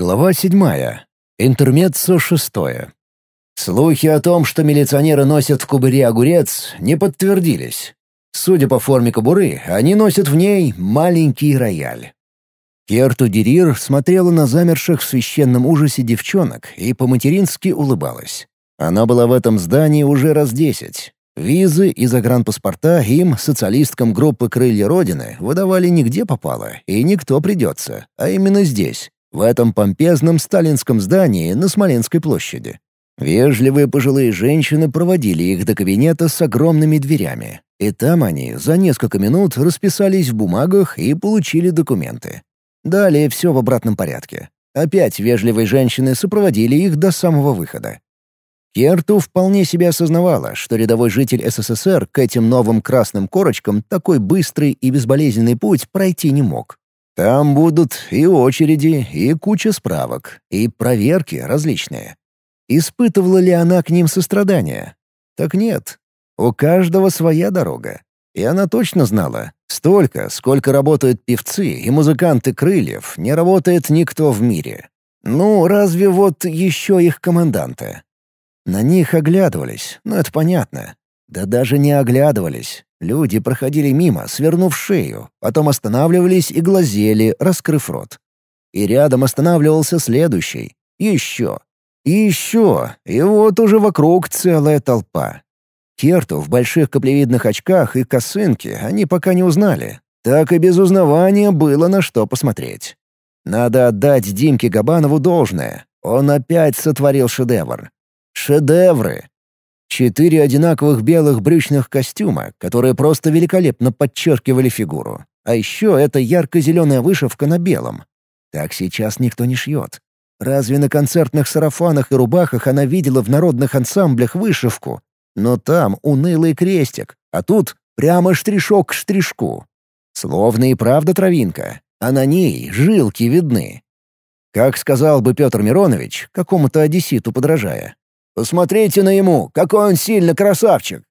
Глава седьмая. Интермеццо шестое. Слухи о том, что милиционеры носят в кубыре огурец, не подтвердились. Судя по форме кобуры, они носят в ней маленький рояль. Керту Дерир смотрела на замерших в священном ужасе девчонок и по-матерински улыбалась. Она была в этом здании уже раз десять. Визы и загранпаспорта им, социалисткам группы «Крылья Родины», выдавали нигде попало, и никто придется, а именно здесь, в этом помпезном сталинском здании на Смоленской площади. Вежливые пожилые женщины проводили их до кабинета с огромными дверями, и там они за несколько минут расписались в бумагах и получили документы. Далее все в обратном порядке. Опять вежливые женщины сопроводили их до самого выхода. Керту вполне себе осознавала, что рядовой житель СССР к этим новым красным корочкам такой быстрый и безболезненный путь пройти не мог. Там будут и очереди, и куча справок, и проверки различные. Испытывала ли она к ним сострадание? Так нет. У каждого своя дорога. И она точно знала, столько, сколько работают певцы и музыканты крыльев, не работает никто в мире. Ну, разве вот еще их команданты? На них оглядывались, ну это понятно. Да даже не оглядывались. Люди проходили мимо, свернув шею, потом останавливались и глазели, раскрыв рот. И рядом останавливался следующий. Еще. И еще. И вот уже вокруг целая толпа. Керту в больших каплевидных очках и косынке они пока не узнали. Так и без узнавания было на что посмотреть. Надо отдать Димке Габанову должное. Он опять сотворил шедевр. Шедевры! Четыре одинаковых белых брючных костюма, которые просто великолепно подчеркивали фигуру. А еще это ярко-зеленая вышивка на белом. Так сейчас никто не шьет. Разве на концертных сарафанах и рубахах она видела в народных ансамблях вышивку? Но там унылый крестик, а тут прямо штришок к штришку. Словно и правда травинка, а на ней жилки видны. Как сказал бы Петр Миронович, какому-то одесситу подражая, Посмотрите на ему, какой он сильно красавчик!»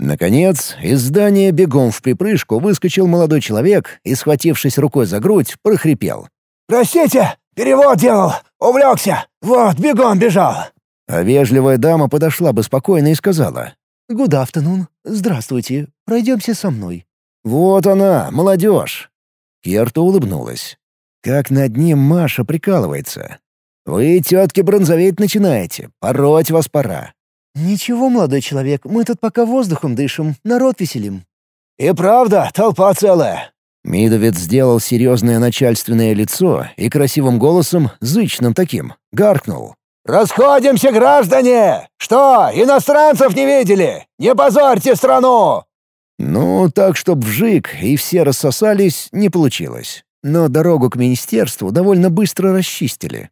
Наконец, из здания бегом в припрыжку выскочил молодой человек и, схватившись рукой за грудь, прохрипел. «Простите, перевод делал, увлекся, вот, бегом бежал!» А вежливая дама подошла бы спокойно и сказала. «Good afternoon. Здравствуйте. Пройдемте со мной». «Вот она, молодежь!» Керта улыбнулась. Как над ним Маша прикалывается. «Вы, тетки, бронзоветь начинаете. Пороть вас пора». «Ничего, молодой человек, мы тут пока воздухом дышим, народ веселим». «И правда, толпа целая». Мидовец сделал серьезное начальственное лицо и красивым голосом, зычным таким, гаркнул. «Расходимся, граждане! Что, иностранцев не видели? Не позорьте страну!» Ну, так, чтоб вжик и все рассосались, не получилось. Но дорогу к министерству довольно быстро расчистили.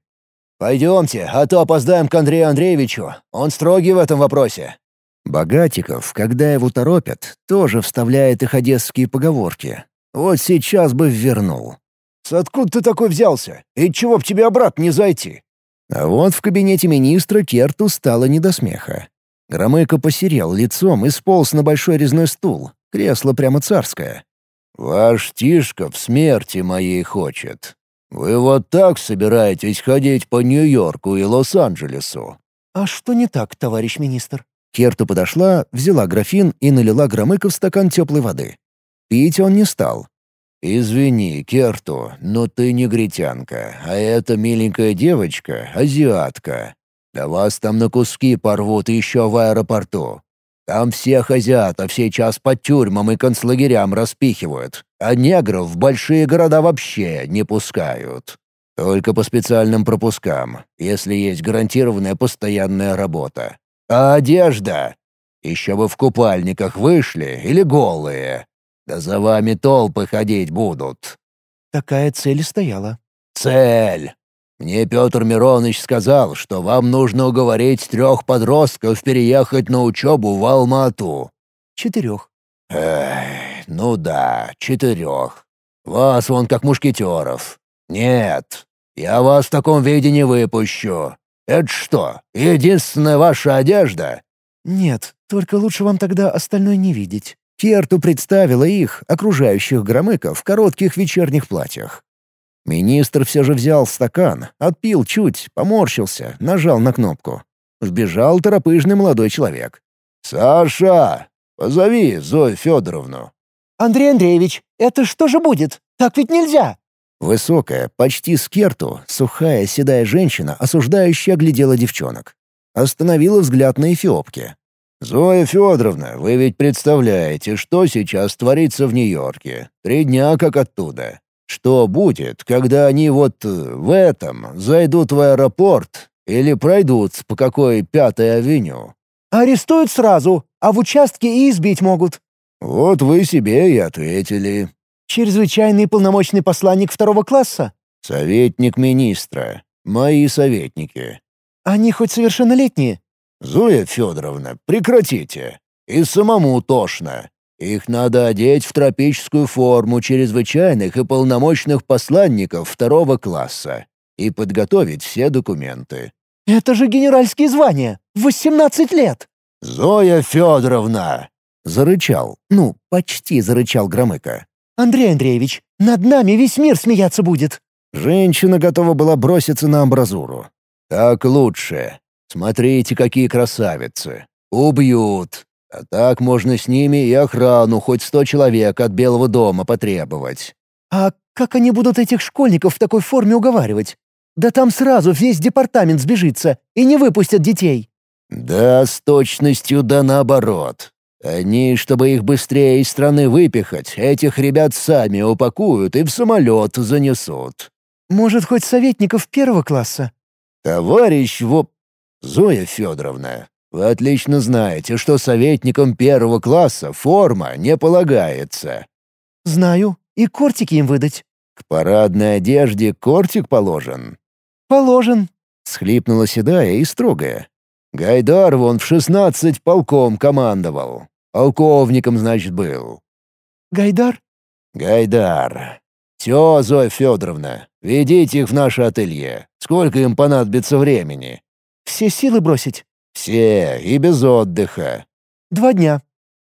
«Пойдемте, а то опоздаем к Андрею Андреевичу. Он строгий в этом вопросе». Богатиков, когда его торопят, тоже вставляет их одесские поговорки. Вот сейчас бы вернул. «С откуда ты такой взялся? И чего б тебе обратно не зайти?» А вот в кабинете министра Керту стало не до смеха. Громыко посерел лицом и сполз на большой резной стул. Кресло прямо царское. «Ваш Тишка в смерти моей хочет. «Вы вот так собираетесь ходить по Нью-Йорку и Лос-Анджелесу?» «А что не так, товарищ министр?» Керту подошла, взяла графин и налила Громыко в стакан теплой воды. Пить он не стал. «Извини, Керту, но ты негритянка, а эта миленькая девочка — азиатка. Да вас там на куски порвут еще в аэропорту. Там всех азиатов сейчас по тюрьмам и концлагерям распихивают, а негров в большие города вообще не пускают. Только по специальным пропускам, если есть гарантированная постоянная работа. А одежда? Еще бы в купальниках вышли или голые. Да за вами толпы ходить будут. Такая цель стояла. Цель. Мне Петр Миронович сказал, что вам нужно уговорить трех подростков переехать на учебу в Алмату». «Четырех». «Эх, ну да, четырех. Вас вон как мушкетеров. Нет, я вас в таком виде не выпущу. Это что, единственная ваша одежда?» «Нет, только лучше вам тогда остальное не видеть». Керту представила их, окружающих Громыка, в коротких вечерних платьях. Министр все же взял стакан, отпил чуть, поморщился, нажал на кнопку. Вбежал торопыжный молодой человек. «Саша, позови Зою Федоровну». «Андрей Андреевич, это что же будет? Так ведь нельзя!» Высокая, почти скерту, сухая седая женщина, осуждающая, оглядела девчонок. Остановила взгляд на эфиопке. «Зоя Федоровна, вы ведь представляете, что сейчас творится в Нью-Йорке? Три дня как оттуда. Что будет, когда они вот э, в этом зайдут в аэропорт или пройдут по какой пятой авеню?» «Арестуют сразу, а в участке и избить могут». «Вот вы себе и ответили». «Чрезвычайный полномочный посланник второго класса?» «Советник министра. Мои советники». «Они хоть совершеннолетние?» «Зоя Федоровна, прекратите. И самому тошно. Их надо одеть в тропическую форму чрезвычайных и полномочных посланников второго класса и подготовить все документы». «Это же генеральские звания! Восемнадцать лет!» «Зоя Федоровна!» — зарычал, ну, почти зарычал Громыко. «Андрей Андреевич, над нами весь мир смеяться будет!» Женщина готова была броситься на амбразуру. «Так лучше. Смотрите, какие красавицы. Убьют. А так можно с ними и охрану хоть сто человек от Белого дома потребовать». «А как они будут этих школьников в такой форме уговаривать? Да там сразу весь департамент сбежится и не выпустят детей». «Да, с точностью да наоборот. Они, чтобы их быстрее из страны выпихать, этих ребят сами упакуют и в самолет занесут». «Может, хоть советников первого класса?» «Товарищ Воп...» «Зоя Федоровна, вы отлично знаете, что советникам первого класса форма не полагается». «Знаю. И кортики им выдать». «К парадной одежде кортик положен». «Положен», — схлипнула седая и строгая. «Гайдар вон в шестнадцать полком командовал. Полковником, значит, был». «Гайдар?» «Гайдар. Все, Зоя Федоровна, ведите их в наше ателье. Сколько им понадобится времени?» Все силы бросить?» «Все, и без отдыха». «Два дня».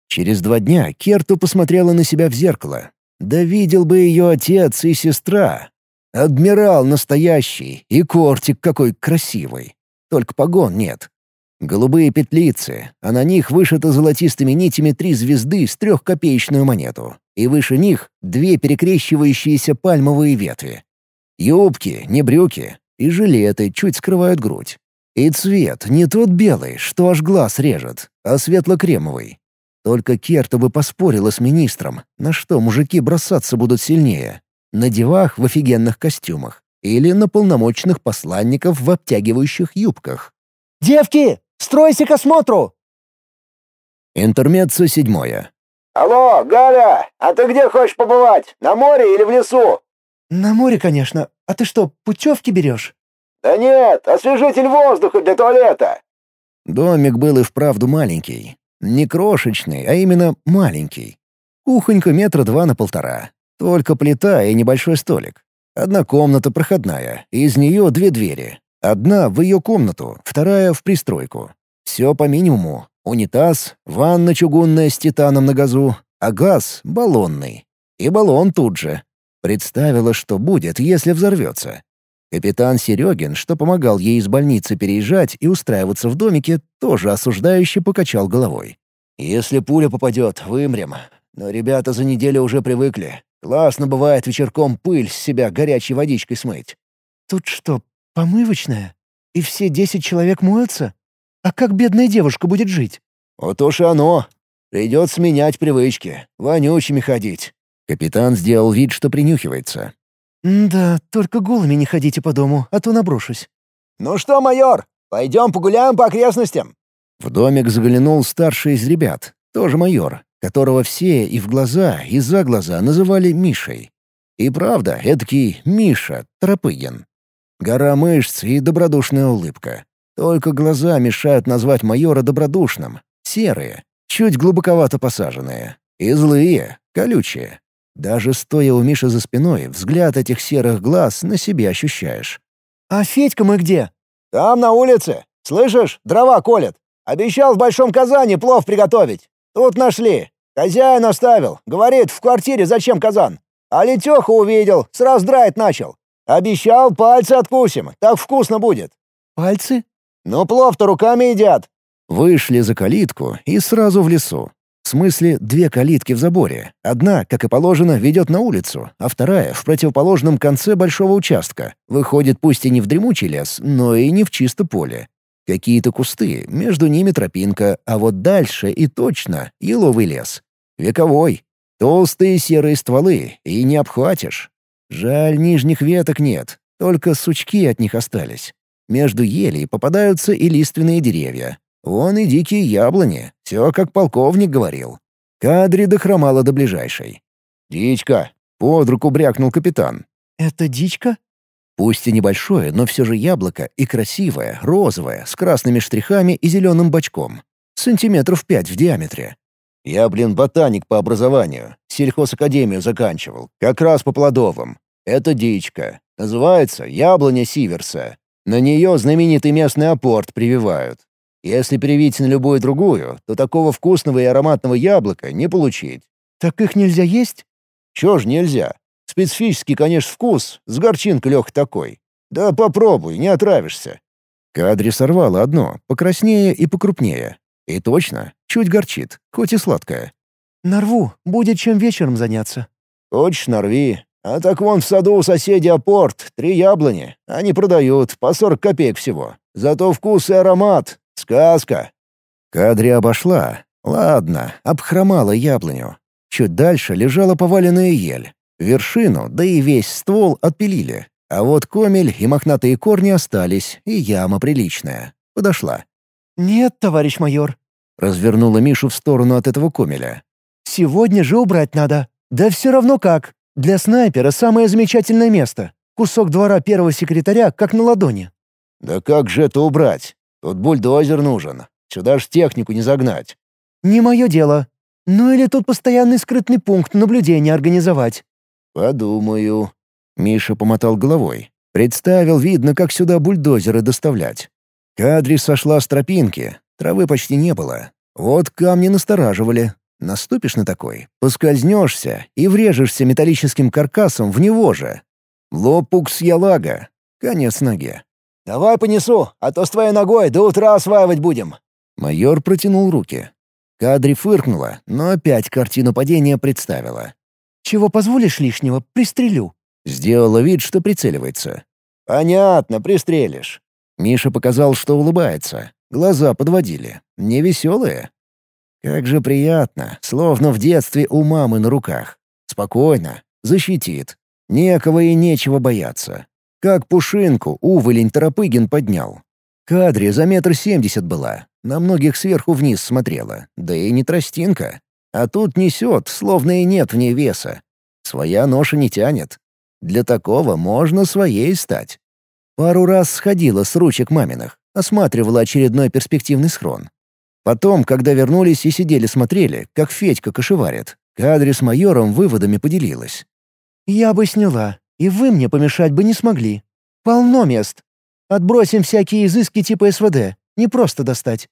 Через два дня Керту посмотрела на себя в зеркало. Да видел бы ее отец и сестра. Адмирал настоящий и кортик какой красивый. Только погон нет. Голубые петлицы, а на них вышито золотистыми нитями три звезды с трехкопеечную монету. И выше них две перекрещивающиеся пальмовые ветви. Юбки, не брюки, и жилеты чуть скрывают грудь. И цвет не тот белый, что аж глаз режет, а светло-кремовый. Только Керта бы поспорила с министром, на что мужики бросаться будут сильнее. На девах в офигенных костюмах или на полномочных посланников в обтягивающих юбках. «Девки, стройся к осмотру!» Интермеццо седьмое. «Алло, Галя, а ты где хочешь побывать? На море или в лесу?» «На море, конечно. А ты что, путевки берешь?» «Да нет, освежитель воздуха для туалета». Домик был и вправду маленький. Не крошечный, а именно маленький. Кухонька метра два на полтора. Только плита и небольшой столик. Одна комната проходная, из нее две двери. Одна в ее комнату, вторая в пристройку. Все по минимуму. Унитаз, ванна чугунная с титаном на газу, а газ — баллонный. И баллон тут же. Представила, что будет, если взорвется. Капитан Серегин, что помогал ей из больницы переезжать и устраиваться в домике, тоже осуждающе покачал головой. «Если пуля попадет, вымрем. Но ребята за неделю уже привыкли. Классно бывает вечерком пыль с себя горячей водичкой смыть». «Тут что, помывочная? И все десять человек моются? А как бедная девушка будет жить?» «Вот уж и оно. Придется менять привычки, вонючими ходить». Капитан сделал вид, что принюхивается. «Да, только голыми не ходите по дому, а то наброшусь». «Ну что, майор, пойдем погуляем по окрестностям?» В домик заглянул старший из ребят, тоже майор, которого все и в глаза, и за глаза называли Мишей. И правда, эдакий Миша Тропыгин. Гора мышц и добродушная улыбка. Только глаза мешают назвать майора добродушным. Серые, чуть глубоковато посаженные. И злые, колючие. Даже стоя у Миши за спиной, взгляд этих серых глаз на себе ощущаешь. «А Федька мы где?» «Там, на улице. Слышишь, дрова колят. Обещал в большом казане плов приготовить. Тут нашли. Хозяин оставил. Говорит, в квартире зачем казан. А Летеха увидел, сразу драть начал. Обещал, пальцы откусим, так вкусно будет». «Пальцы?» «Ну, плов-то руками едят». Вышли за калитку и сразу в лесу. В смысле, две калитки в заборе. Одна, как и положено, ведет на улицу, а вторая — в противоположном конце большого участка. Выходит пусть и не в дремучий лес, но и не в чисто поле. Какие-то кусты, между ними тропинка, а вот дальше и точно еловый лес. Вековой. Толстые серые стволы, и не обхватишь. Жаль, нижних веток нет, только сучки от них остались. Между елей попадаются и лиственные деревья, Вон и дикие яблони, все как полковник говорил. Кадри дохромала до ближайшей. «Дичка!» — под руку брякнул капитан. «Это дичка?» Пусть и небольшое, но все же яблоко и красивое, розовое, с красными штрихами и зеленым бочком. Сантиметров пять в диаметре. Я, блин, ботаник по образованию. Сельхозакадемию заканчивал. Как раз по плодовым. Это дичка. Называется яблоня Сиверса. На нее знаменитый местный апорт прививают. Если привить на любую другую, то такого вкусного и ароматного яблока не получить. Так их нельзя есть? Чё ж нельзя? Специфический, конечно, вкус, с горчинкой лёг такой. Да попробуй, не отравишься. Кадри сорвала одно, покраснее и покрупнее. И точно, чуть горчит, хоть и сладкое. Нарву, будет чем вечером заняться. Хочешь, нарви. А так вон в саду у соседей апорт, три яблони. Они продают, по сорок копеек всего. Зато вкус и аромат, Сказка. Кадри обошла. Ладно, обхромала яблоню. Чуть дальше лежала поваленная ель. Вершину, да и весь ствол отпилили. А вот комель и мохнатые корни остались, и яма приличная. Подошла. «Нет, товарищ майор», — развернула Мишу в сторону от этого комеля. «Сегодня же убрать надо. Да все равно как. Для снайпера самое замечательное место. Кусок двора первого секретаря как на ладони». «Да как же это убрать? Тут бульдозер нужен. Сюда ж технику не загнать». «Не мое дело. Ну или тут постоянный скрытный пункт наблюдения организовать». «Подумаю». Миша помотал головой. Представил, видно, как сюда бульдозеры доставлять. Кадри сошла с тропинки. Травы почти не было. Вот камни настораживали. Наступишь на такой, поскользнешься и врежешься металлическим каркасом в него же. Лопукс ялага. Конец ноге. «Давай понесу, а то с твоей ногой до утра осваивать будем». Майор протянул руки. Кадри фыркнула, но опять картину падения представила. «Чего позволишь лишнего, пристрелю». Сделала вид, что прицеливается. «Понятно, пристрелишь». Миша показал, что улыбается. Глаза подводили. Невеселые. Как же приятно, словно в детстве у мамы на руках. Спокойно, защитит. Некого и нечего бояться. Как пушинку уволень Торопыгин поднял. Кадре за метр семьдесят была, на многих сверху вниз смотрела, да и не тростинка. А тут несет, словно и нет в ней веса. Своя ноша не тянет. Для такого можно своей стать. Пару раз сходила с ручек маминых, осматривала очередной перспективный схрон. Потом, когда вернулись и сидели смотрели, как Федька кошеварит, Кадре с майором выводами поделилась. «Я бы сняла. И вы мне помешать бы не смогли. Полно мест. Отбросим всякие изыски типа СВД. Не просто достать.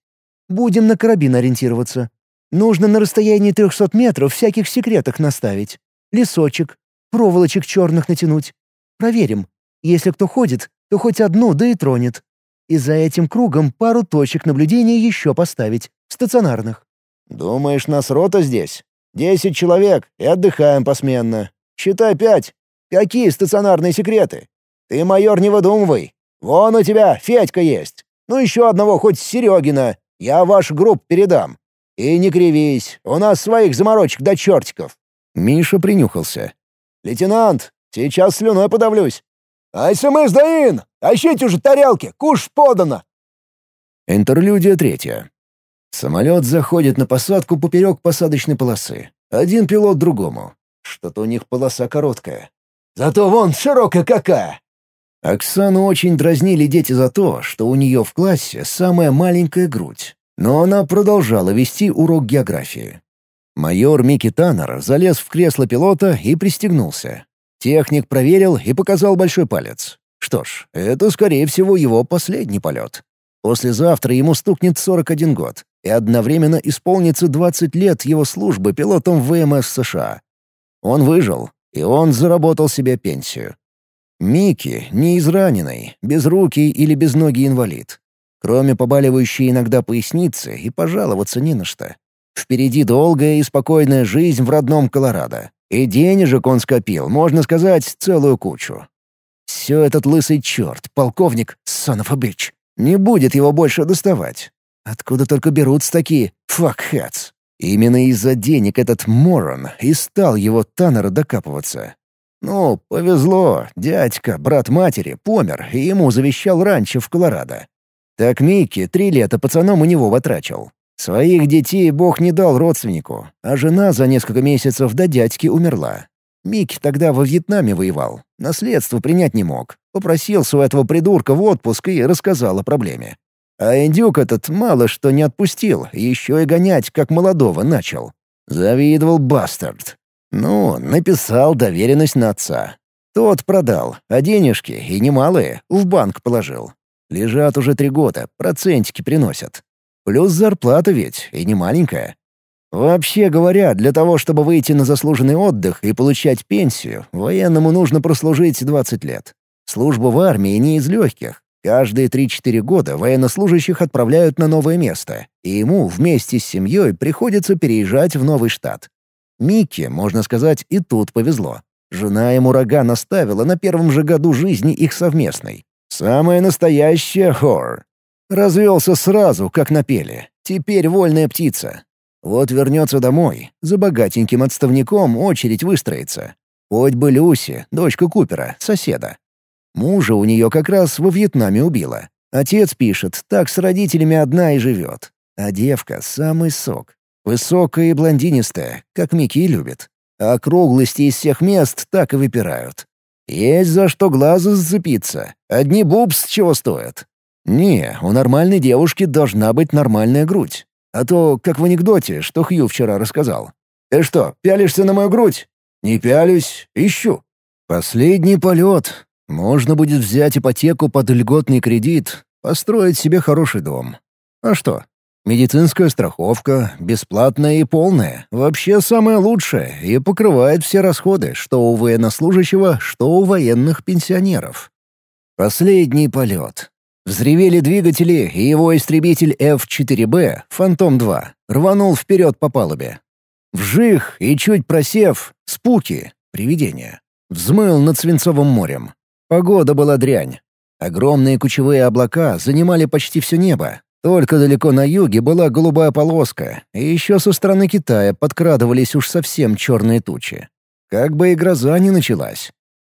Будем на карабин ориентироваться. Нужно на расстоянии 300 метров всяких секреток наставить. Лесочек, проволочек черных натянуть. Проверим. Если кто ходит, то хоть одну, да и тронет. И за этим кругом пару точек наблюдения еще поставить, стационарных. «Думаешь, нас рота здесь? Десять человек, и отдыхаем посменно. Считай пять. Какие стационарные секреты? Ты, майор, не выдумывай. Вон у тебя Федька есть. Ну еще одного хоть Серегина. Я ваш групп передам. И не кривись, у нас своих заморочек до чертиков». Миша принюхался. «Лейтенант, сейчас слюной подавлюсь. «Айсэмэс Даин! Тащите уже тарелки! Куш подано!» Интерлюдия третья. Самолет заходит на посадку поперек посадочной полосы. Один пилот другому. Что-то у них полоса короткая. Зато вон широкая какая!» Оксану очень дразнили дети за то, что у нее в классе самая маленькая грудь. Но она продолжала вести урок географии. Майор Микки Таннер залез в кресло пилота и пристегнулся. Техник проверил и показал большой палец. Что ж, это, скорее всего, его последний полет. Послезавтра ему стукнет 41 год, и одновременно исполнится 20 лет его службы пилотом ВМС США. Он выжил, и он заработал себе пенсию. Микки не израненный, безрукий или безногий инвалид. Кроме побаливающей иногда поясницы, и пожаловаться не на что. Впереди долгая и спокойная жизнь в родном Колорадо. И денежек он скопил, можно сказать, целую кучу. Все этот лысый черт, полковник, bitch, не будет его больше доставать. Откуда только берутся такие факхэтс? Именно из-за денег этот Морон и стал его Таннера докапываться. Ну, повезло, дядька, брат матери, помер, и ему завещал раньше в Колорадо. Так Микки три лета пацаном у него вотрачил. Своих детей Бог не дал родственнику, а жена за несколько месяцев до дядьки умерла. Микки тогда во Вьетнаме воевал, наследство принять не мог. Попросился у этого придурка в отпуск и рассказал о проблеме. А индюк этот мало что не отпустил, еще и гонять, как молодого, начал. Завидовал бастард. Ну, написал доверенность на отца. Тот продал, а денежки, и немалые, в банк положил. Лежат уже три года, процентики приносят. Плюс зарплата ведь, и не маленькая. Вообще говоря, для того, чтобы выйти на заслуженный отдых и получать пенсию, военному нужно прослужить 20 лет. Служба в армии не из легких. Каждые 3-4 года военнослужащих отправляют на новое место, и ему вместе с семьей приходится переезжать в новый штат. Микки, можно сказать, и тут повезло. Жена ему рога наставила на первом же году жизни их совместной. Самая настоящая хор. Развелся сразу, как напели. Теперь вольная птица. Вот вернется домой, за богатеньким отставником очередь выстроится. Хоть бы Люси, дочка Купера, соседа. Мужа у нее как раз во Вьетнаме убила. Отец пишет, так с родителями одна и живет. А девка — самый сок. Высокая и блондинистая, как Микки любит. А округлости из всех мест так и выпирают. Есть за что глазу зацепиться. Одни бубс чего стоят. Не, у нормальной девушки должна быть нормальная грудь. А то, как в анекдоте, что Хью вчера рассказал. «Ты что, пялишься на мою грудь?» «Не пялюсь, ищу». Последний полет. Можно будет взять ипотеку под льготный кредит, построить себе хороший дом. А что? Медицинская страховка, бесплатная и полная, вообще самое лучшее и покрывает все расходы, что у военнослужащего, что у военных пенсионеров. Последний полет. Взревели двигатели, и его истребитель F-4B, «Фантом-2», рванул вперед по палубе. Вжих и чуть просев, спуки, привидения, взмыл над Свинцовым морем. Погода была дрянь. Огромные кучевые облака занимали почти все небо. Только далеко на юге была голубая полоска, и еще со стороны Китая подкрадывались уж совсем черные тучи. Как бы и гроза не началась.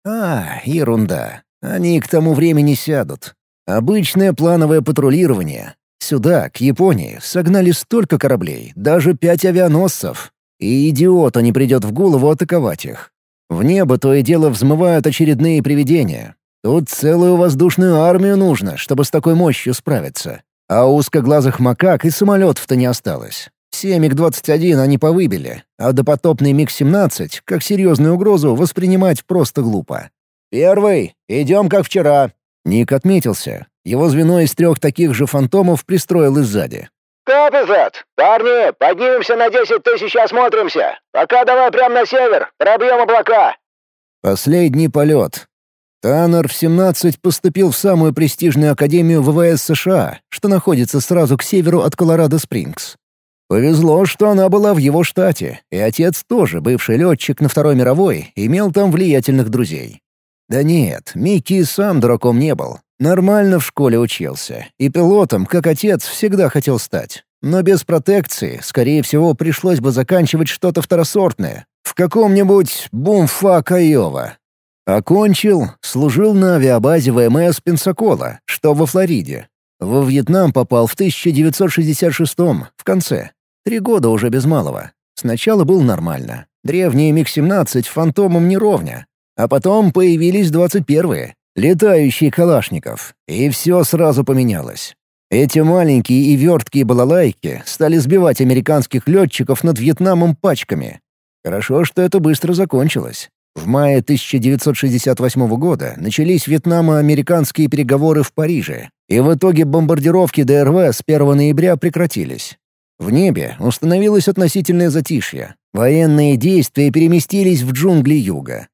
А, ерунда. Они к тому времени сядут. Обычное плановое патрулирование. Сюда, к Японии, согнали столько кораблей, даже пять авианосцев. И идиота не придет в голову атаковать их. В небо то и дело взмывают очередные привидения. Тут целую воздушную армию нужно, чтобы с такой мощью справиться. А узкоглазых макак и самолетов-то не осталось. Все МиГ-21 они повыбили, а допотопный МиГ-17 как серьезную угрозу воспринимать просто глупо. «Первый, идем как вчера», Ник отметился. Его звено из трех таких же фантомов пристроил сзади. «Капизет! Парни, поднимемся на десять тысяч и осмотримся! Пока давай прямо на север, пробьем облака!» Последний полет. Таннер в 17 поступил в самую престижную академию ВВС США, что находится сразу к северу от Колорадо-Спрингс. Повезло, что она была в его штате, и отец тоже, бывший летчик на Второй мировой, имел там влиятельных друзей. Да нет, Микки сам дураком не был. Нормально в школе учился. И пилотом, как отец, всегда хотел стать. Но без протекции, скорее всего, пришлось бы заканчивать что-то второсортное. В каком-нибудь бумфа Кайова. Окончил, служил на авиабазе ВМС Пенсакола, что во Флориде. Во Вьетнам попал в 1966-м, в конце. Три года уже без малого. Сначала был нормально. Древний МиГ-17 фантомом не ровня. А потом появились двадцать первые, летающие калашников, и все сразу поменялось. Эти маленькие и верткие балалайки стали сбивать американских летчиков над Вьетнамом пачками. Хорошо, что это быстро закончилось. В мае 1968 года начались вьетнамо-американские переговоры в Париже, и в итоге бомбардировки ДРВ с 1 ноября прекратились. В небе установилось относительное затишье. Военные действия переместились в джунгли юга.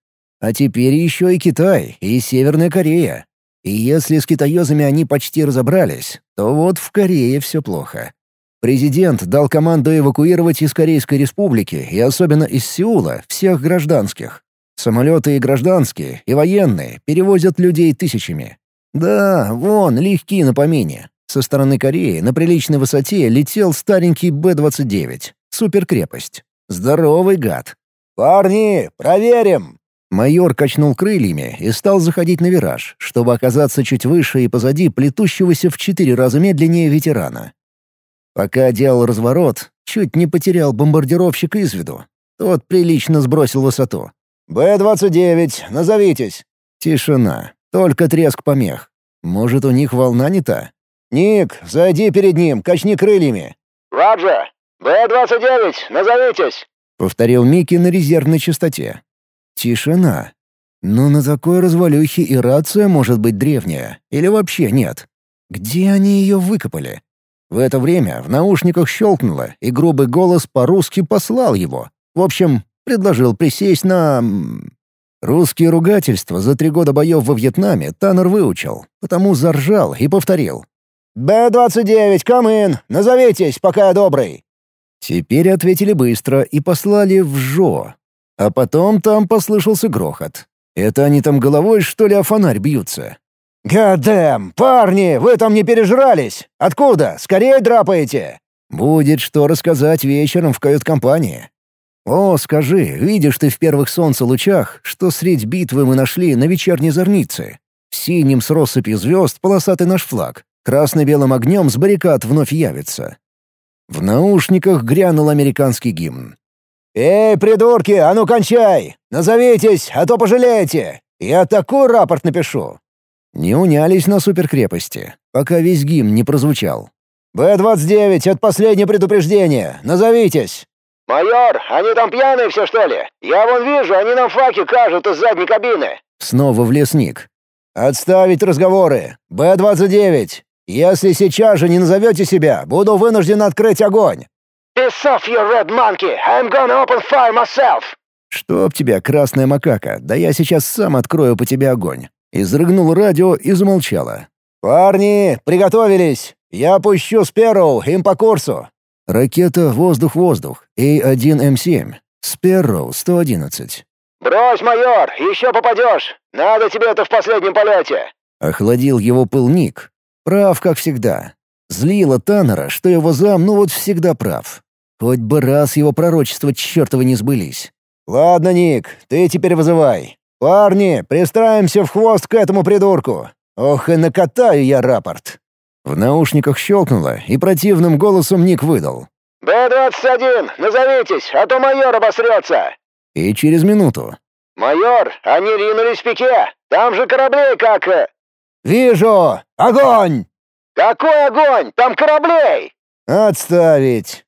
А теперь еще и Китай, и Северная Корея. И если с китаёзами они почти разобрались, то вот в Корее все плохо. Президент дал команду эвакуировать из Корейской Республики и особенно из Сеула всех гражданских. Самолеты и гражданские, и военные перевозят людей тысячами. Да, вон, легки на помине. Со стороны Кореи на приличной высоте летел старенький Б-29. Суперкрепость. Здоровый гад. «Парни, проверим!» Майор качнул крыльями и стал заходить на вираж, чтобы оказаться чуть выше и позади плетущегося в четыре раза медленнее ветерана. Пока делал разворот, чуть не потерял бомбардировщик из виду. Тот прилично сбросил высоту. «Б-29, назовитесь». Тишина. Только треск помех. Может, у них волна не та? «Ник, зайди перед ним, качни крыльями». «Раджа! Б-29, назовитесь!» — повторил Микки на резервной частоте. Тишина. Но на такой развалюхе и рация может быть древняя. Или вообще нет. Где они ее выкопали? В это время в наушниках щелкнуло, и грубый голос по-русски послал его. В общем, предложил присесть на... Русские ругательства за три года боев во Вьетнаме Таннер выучил, потому заржал и повторил. «Б-29, камин! Назовитесь, пока я добрый!» Теперь ответили быстро и послали в ЖО. А потом там послышался грохот. Это они там головой, что ли, о фонарь бьются? «Гадэм! Парни, вы там не пережрались! Откуда? Скорее драпаете!» «Будет что рассказать вечером в кают-компании. «О, скажи, видишь ты в первых солнцелучах, что средь битвы мы нашли на вечерней зорнице? В синем с россыпью звезд полосатый наш флаг, красно-белым огнем с баррикад вновь явится». В наушниках грянул американский гимн. «Эй, придурки, а ну кончай! Назовитесь, а то пожалеете! Я такой рапорт напишу!» Не унялись на суперкрепости, пока весь гимн не прозвучал. «Б-29, это последнее предупреждение. Назовитесь!» «Майор, они там пьяные все, что ли? Я вон вижу, они нам факи кажут из задней кабины». Снова влез Ник. «Отставить разговоры. Б-29. Если сейчас же не назовете себя, буду вынужден открыть огонь». «Piss off, you red monkey! I'm gonna open fire myself!» «Чтоб тебя, красная макака, да я сейчас сам открою по тебе огонь». Изрыгнул радио и замолчала. «Парни, приготовились! Я пущу Сперроу, им по курсу. Ракета «Воздух-воздух» A1М7. Sparrow 111. «Брось, майор, еще попадешь! Надо тебе это в последнем полете!» Охладил его пыл Ник. Прав, как всегда. Злило Таннера, что его зам ну вот всегда прав. Хоть бы раз его пророчества чертовы не сбылись. «Ладно, Ник, ты теперь вызывай. Парни, пристраиваемся в хвост к этому придурку. Ох и накатаю я рапорт!» В наушниках щелкнуло, и противным голосом Ник выдал. «Б-21, назовитесь, а то майор обосрется!» И через минуту. «Майор, они ринулись в пике! Там же кораблей как...» э!» «Вижу! Огонь!» «Какой огонь? Там кораблей!» «Отставить!